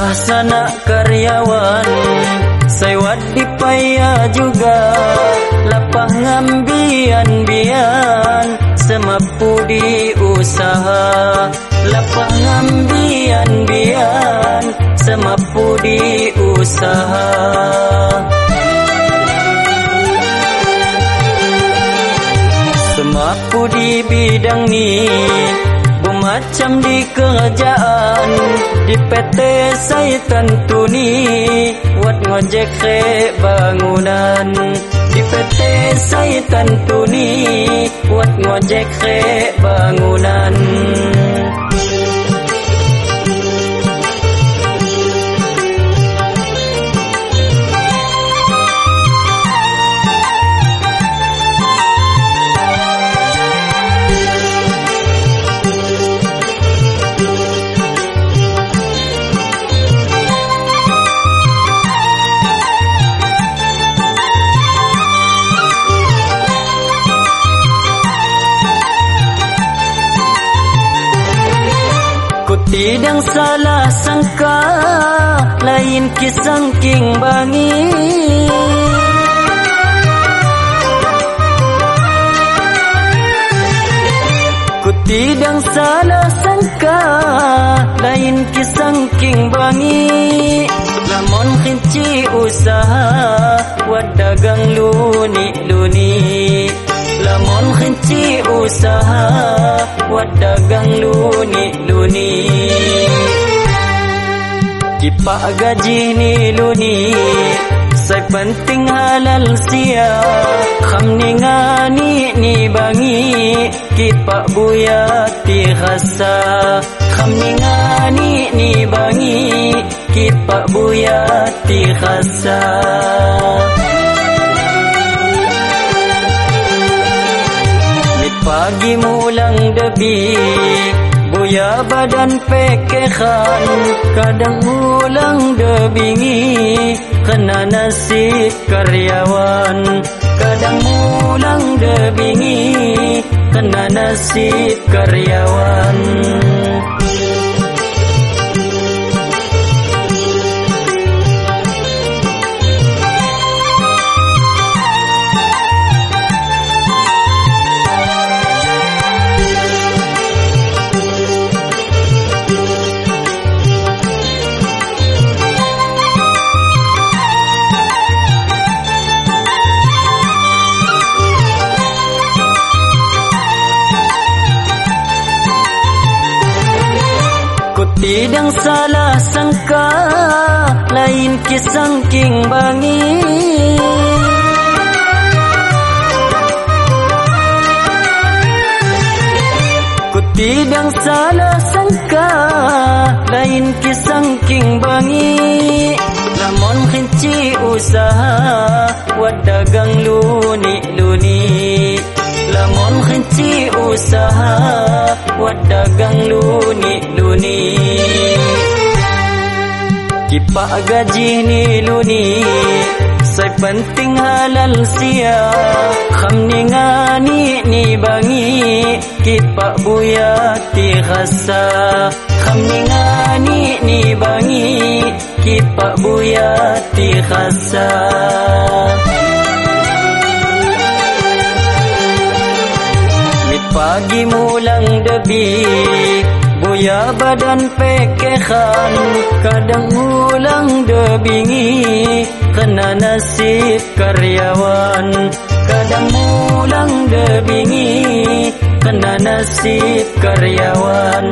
Sah sana karyawan Sewat dipaya juga. Lapah ngambian bian Semapu di usaha. Lapah ngambian bian Semapu di usaha. Semapu di bidang ni Bermacam di kerajaan Di PT saya tentu ni Buat ngojek ke bangunan Di PT saya tentu ni Buat ngojek ke bangunan Tidak salah sangka Lain kisang king bangi. Ku tidak salah sangka Lain kisang king bangi. Lamon kinci usaha Wadagang luni-luni Lamon kinci usaha Wadagang luni-luni Kipak gaji ni luni. Saya penting halal sia. Kham ni ngani ni bangi. Kipak buya ti khasa Kham ni ngani ni bangi. Kipak buya ti khasa Pagi mulang debi Buya badan pekehan Kadang mulang debingi Kena nasib karyawan. Kadang mulang debingi Kena nasib karyawan Tidak salah sangka Lain kisang king bangi tidak salah sangka Lain kisang king bangi. Lamon kinci usaha Wadagang luni-luni. Lamon kinci usaha Wadagang luni-luni Kipak gaji ni luni Saya penting halal sia. Kham ni ngani ni bangi. Kipak buya ti khasa Kham ni ngani ni bangi. Kipak buya ti khasa Pagi mulang debi Buya badan pekehan. Kadang mulang debingi Kena nasib karyawan. Kadang mulang debingi Kena nasib karyawan